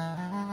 Uh-huh.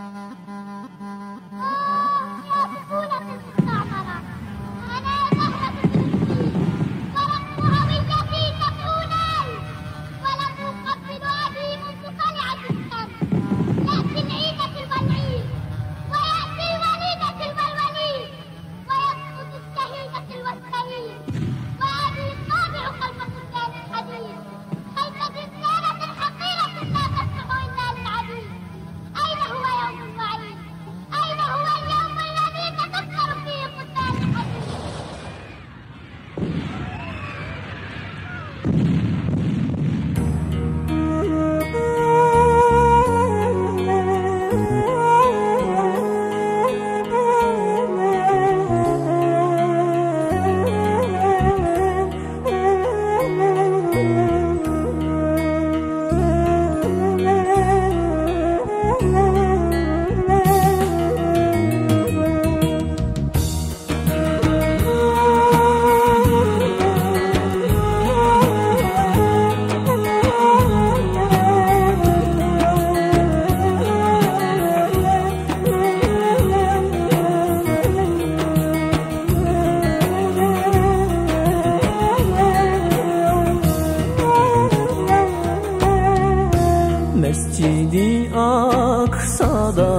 Mescidi Aksa'da.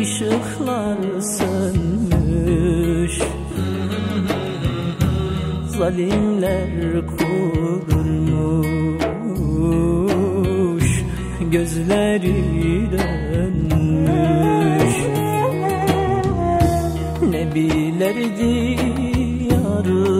Işıklar sönmüş. Zalimler kurmuş Gözleri dönmüş. Nebiler diyarı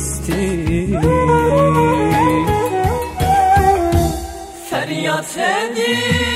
Filistin Feryat ediyorlar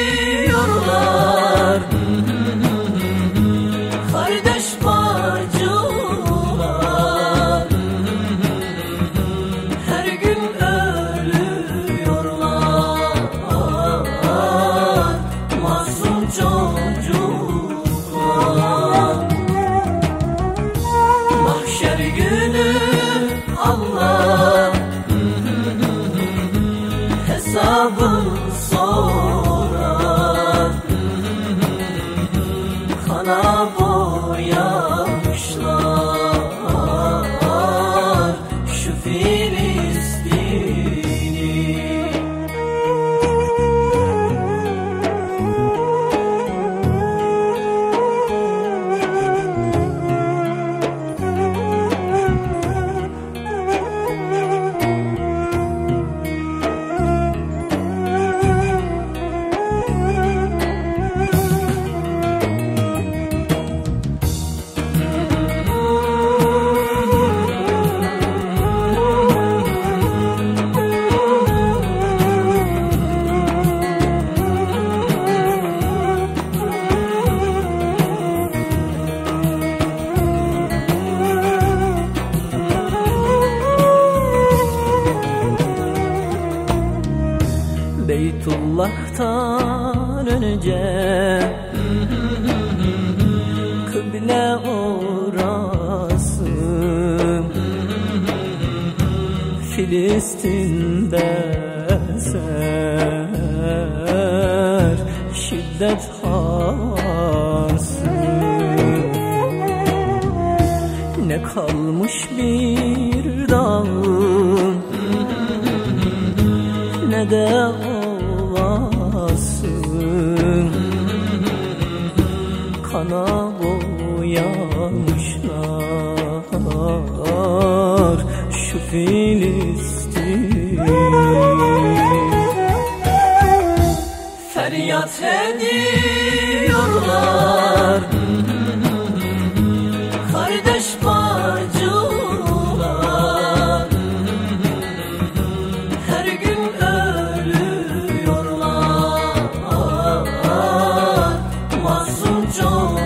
Filistin'de ser Şiddet hası Ne kalmış bir dağın ne de olasın. Kana boyamışlar şu Filistin Feryat ediyorlar. Kardeş bacılar her gün ölüyorlar. Masum çocuklar.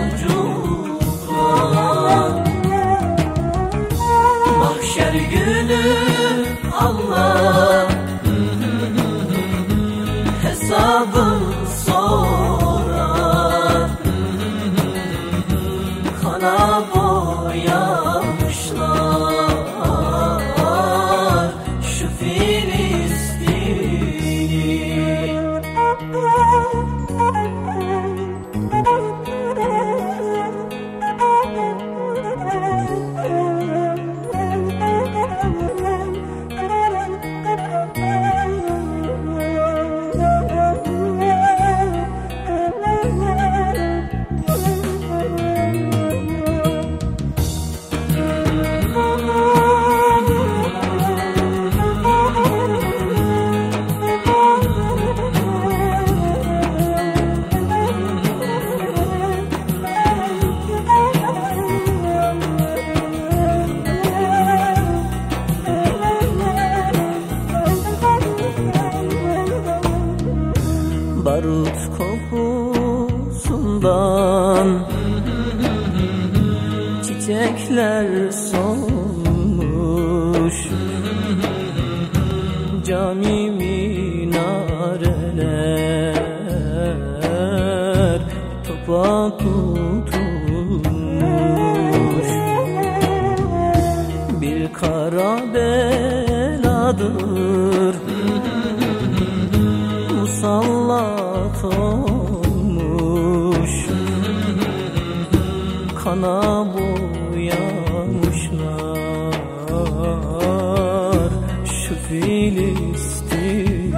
Mahşer günü Allah hesabın 啊。Barut kokusundan Çiçekler solmuş. Cami minareler Topa tutulmuş. Bir kara beladır musallat olmuş. Kana boyamışlar şu Filistin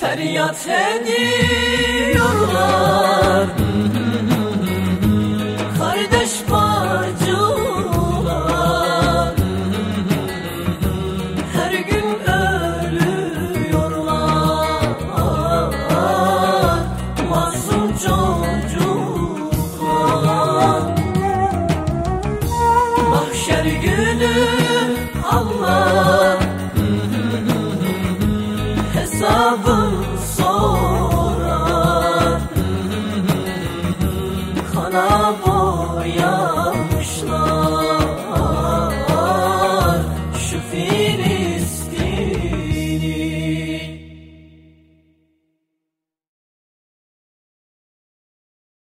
Feryat edin boyamışlar